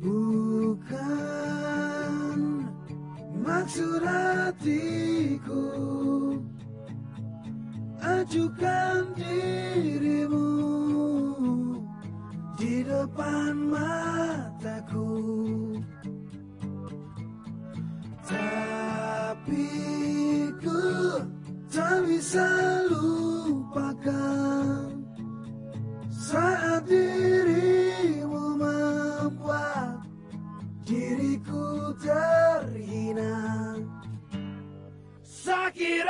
Bukan maksud hatiku. Ajukan dirimu di depan mataku. Tapi ku tak bisa lupakan terhina Sakit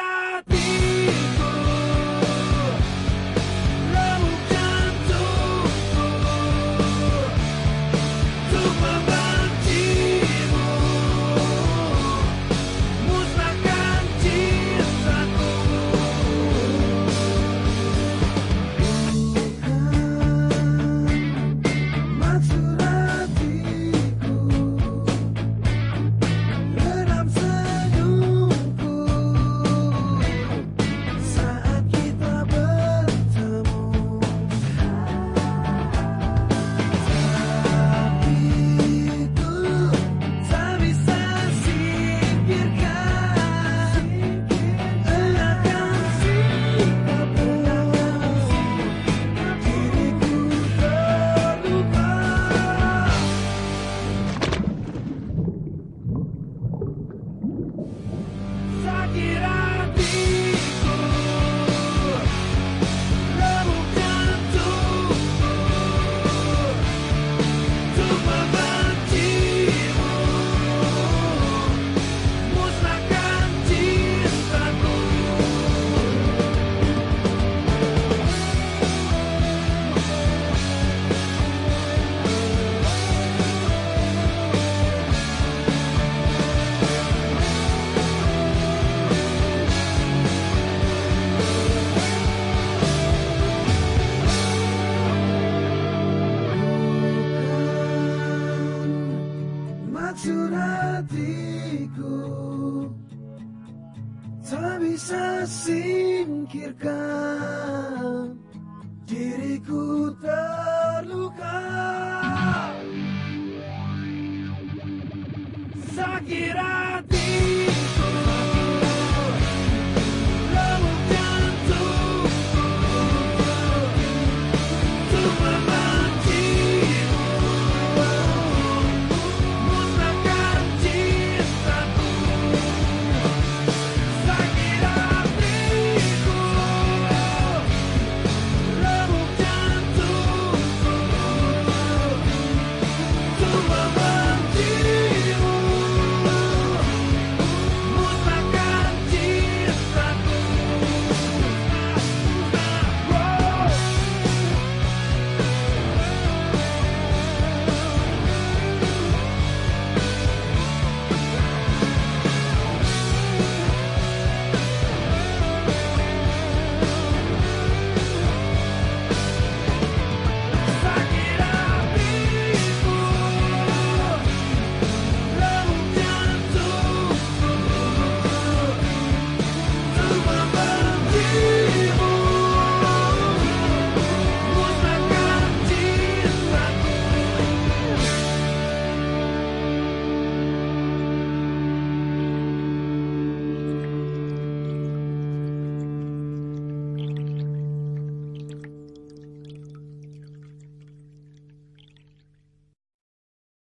Maksud hatiku Tak bisa singkirkan Diriku terluka. Sakit